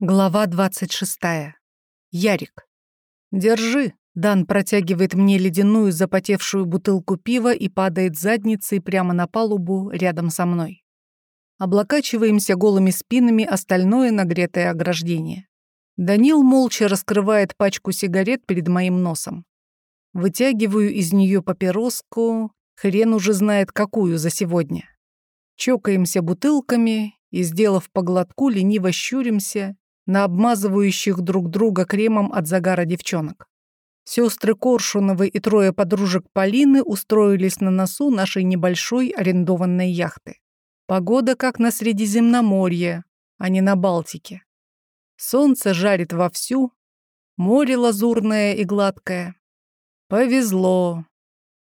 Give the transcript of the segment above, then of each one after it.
Глава 26. Ярик. «Держи». Дан протягивает мне ледяную запотевшую бутылку пива и падает задницей прямо на палубу рядом со мной. Облокачиваемся голыми спинами остальное нагретое ограждение. Данил молча раскрывает пачку сигарет перед моим носом. Вытягиваю из нее папироску, хрен уже знает какую за сегодня. Чокаемся бутылками и, сделав поглотку, лениво щуримся на обмазывающих друг друга кремом от загара девчонок. Сестры Коршуновы и трое подружек Полины устроились на носу нашей небольшой арендованной яхты. Погода как на Средиземноморье, а не на Балтике. Солнце жарит вовсю, море лазурное и гладкое. Повезло.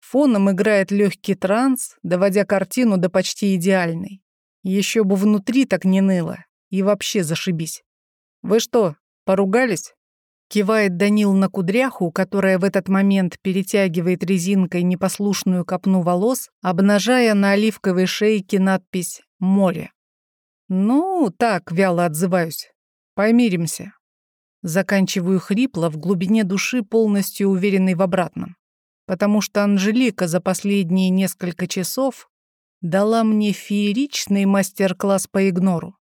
Фоном играет легкий транс, доводя картину до почти идеальной. Еще бы внутри так не ныло. И вообще зашибись. «Вы что, поругались?» Кивает Данил на кудряху, которая в этот момент перетягивает резинкой непослушную копну волос, обнажая на оливковой шейке надпись «Море». «Ну, так, вяло отзываюсь. Помиримся». Заканчиваю хрипло, в глубине души полностью уверенный в обратном. Потому что Анжелика за последние несколько часов дала мне фееричный мастер-класс по игнору.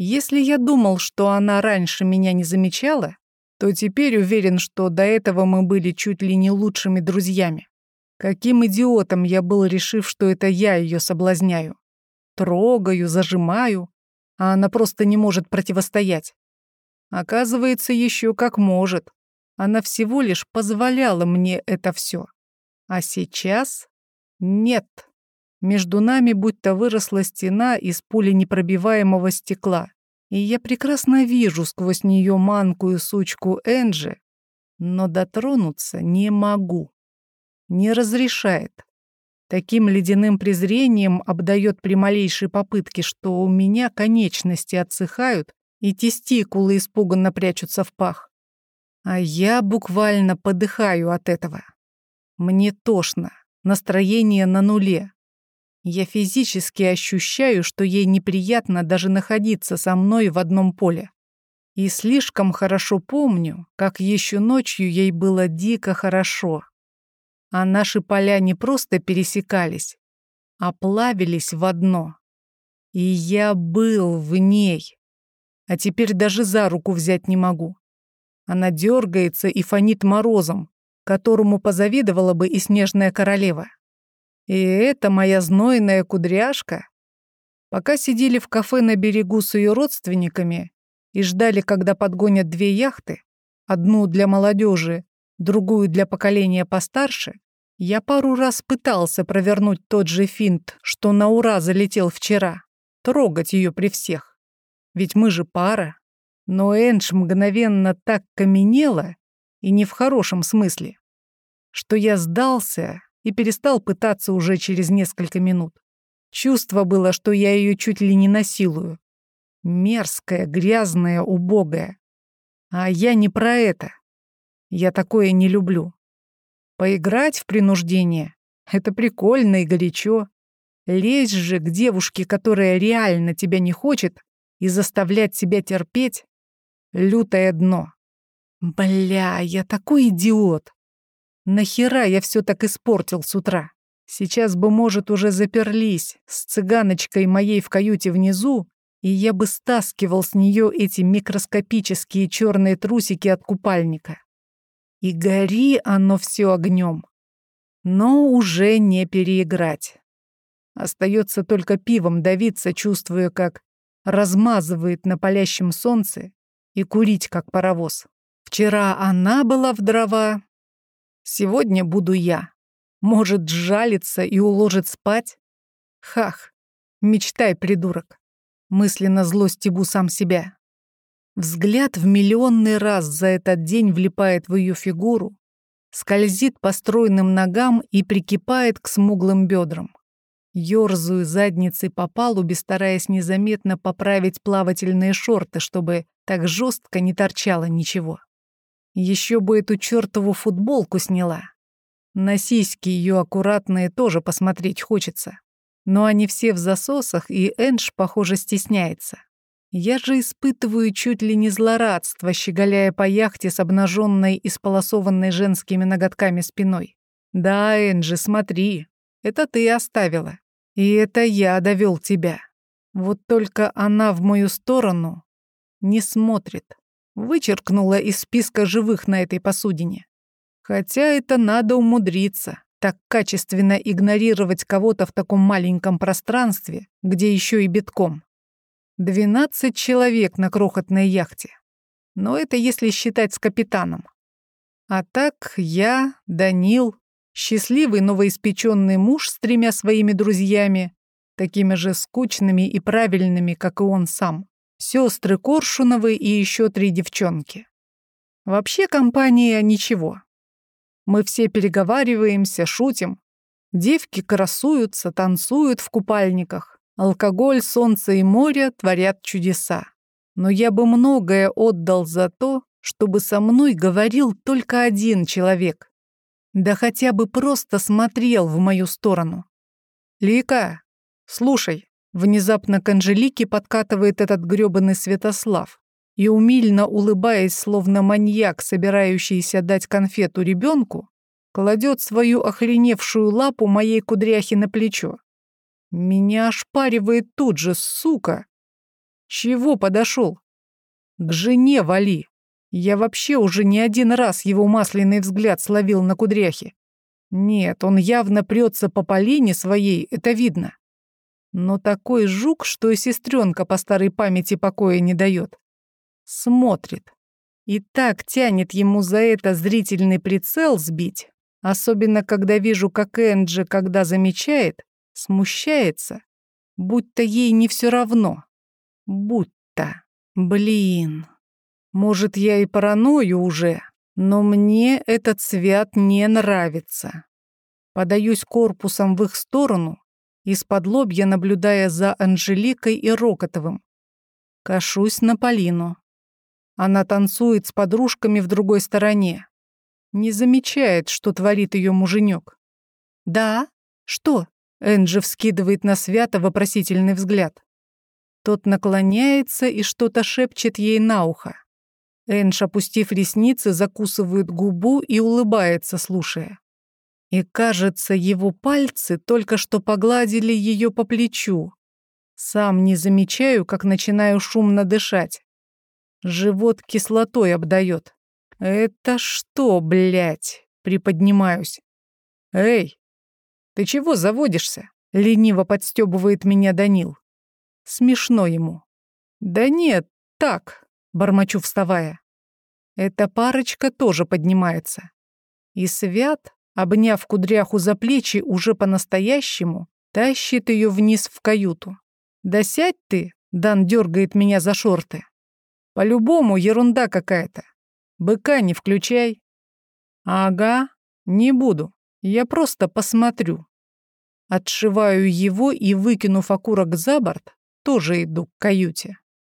Если я думал, что она раньше меня не замечала, то теперь уверен, что до этого мы были чуть ли не лучшими друзьями. Каким идиотом я был, решив, что это я ее соблазняю. Трогаю, зажимаю, а она просто не может противостоять. Оказывается, еще как может. Она всего лишь позволяла мне это все. А сейчас нет. Между нами будто выросла стена из пуленепробиваемого стекла, и я прекрасно вижу сквозь нее манкую сучку Энджи, но дотронуться не могу. Не разрешает. Таким ледяным презрением обдает при малейшей попытке, что у меня конечности отсыхают и тестикулы испуганно прячутся в пах. А я буквально подыхаю от этого. Мне тошно, настроение на нуле. Я физически ощущаю, что ей неприятно даже находиться со мной в одном поле. И слишком хорошо помню, как еще ночью ей было дико хорошо. А наши поля не просто пересекались, а плавились в одно. И я был в ней. А теперь даже за руку взять не могу. Она дергается и фонит морозом, которому позавидовала бы и снежная королева. И это моя знойная кудряшка. Пока сидели в кафе на берегу с ее родственниками и ждали, когда подгонят две яхты, одну для молодежи, другую для поколения постарше, я пару раз пытался провернуть тот же финт, что на ура залетел вчера, трогать ее при всех. Ведь мы же пара. Но Эндж мгновенно так каменела, и не в хорошем смысле, что я сдался и перестал пытаться уже через несколько минут. Чувство было, что я ее чуть ли не насилую. Мерзкая, грязная, убогая. А я не про это. Я такое не люблю. Поиграть в принуждение — это прикольно и горячо. Лезть же к девушке, которая реально тебя не хочет, и заставлять себя терпеть — лютое дно. Бля, я такой идиот. Нахера я все так испортил с утра? Сейчас бы, может, уже заперлись с цыганочкой моей в каюте внизу, и я бы стаскивал с нее эти микроскопические черные трусики от купальника. И гори оно все огнем. Но уже не переиграть. Остается только пивом давиться, чувствуя, как размазывает на палящем солнце, и курить, как паровоз. Вчера она была в дрова, Сегодня буду я. Может, жалится и уложит спать? Хах, мечтай, придурок. Мысленно зло стебу сам себя. Взгляд в миллионный раз за этот день влипает в ее фигуру, скользит по стройным ногам и прикипает к смуглым бедрам. Ёрзаю задницей по палубе, стараясь незаметно поправить плавательные шорты, чтобы так жестко не торчало ничего. Еще бы эту чертову футболку сняла. На сиськи ее аккуратные тоже посмотреть хочется. Но они все в засосах, и Эндж, похоже, стесняется. Я же испытываю чуть ли не злорадство, щеголяя по яхте с обнаженной и сполосованной женскими ноготками спиной. Да, Энджи, смотри, это ты оставила. И это я довел тебя. Вот только она в мою сторону не смотрит. Вычеркнула из списка живых на этой посудине. Хотя это надо умудриться, так качественно игнорировать кого-то в таком маленьком пространстве, где еще и битком. 12 человек на крохотной яхте. Но это если считать с капитаном. А так я, Данил, счастливый новоиспеченный муж с тремя своими друзьями, такими же скучными и правильными, как и он сам, сестры Коршуновы и еще три девчонки. Вообще компания ничего. Мы все переговариваемся, шутим. Девки красуются, танцуют в купальниках. Алкоголь, солнце и море творят чудеса. Но я бы многое отдал за то, чтобы со мной говорил только один человек. Да хотя бы просто смотрел в мою сторону. «Лика, слушай», внезапно к Анжелике подкатывает этот грёбаный Святослав и, умильно улыбаясь, словно маньяк, собирающийся дать конфету ребенку, кладет свою охреневшую лапу моей кудряхи на плечо. Меня ошпаривает тут же, сука. Чего подошел? К жене вали. Я вообще уже не один раз его масляный взгляд словил на кудряхе. Нет, он явно прется по Полине своей, это видно. Но такой жук, что и сестренка по старой памяти покоя не дает. Смотрит. И так тянет ему за это зрительный прицел сбить. Особенно, когда вижу, как Энджи, когда замечает, смущается, будто ей не все равно. Будто. Блин. Может, я и параною уже, но мне этот цвет не нравится. Подаюсь корпусом в их сторону, из-под лобья наблюдая за Анжеликой и Рокотовым. Кашусь на Полину. Она танцует с подружками в другой стороне. Не замечает, что творит ее муженек. «Да? Что?» Энджи вскидывает на Свята вопросительный взгляд. Тот наклоняется и что-то шепчет ей на ухо. Эндж, опустив ресницы, закусывает губу и улыбается, слушая. И кажется, его пальцы только что погладили ее по плечу. Сам не замечаю, как начинаю шумно дышать. Живот кислотой обдает. «Это что, блядь?» Приподнимаюсь. «Эй, «Ты чего заводишься?» — лениво подстёбывает меня Данил. Смешно ему. «Да нет, так», — бормочу, вставая. Эта парочка тоже поднимается. И Свят, обняв кудряху за плечи уже по-настоящему, тащит ее вниз в каюту. «Да сядь ты!» — Дан дергает меня за шорты. «По-любому ерунда какая-то. Быка не включай». «Ага, не буду. Я просто посмотрю». Отшиваю его и, выкинув окурок за борт, тоже иду к каюте.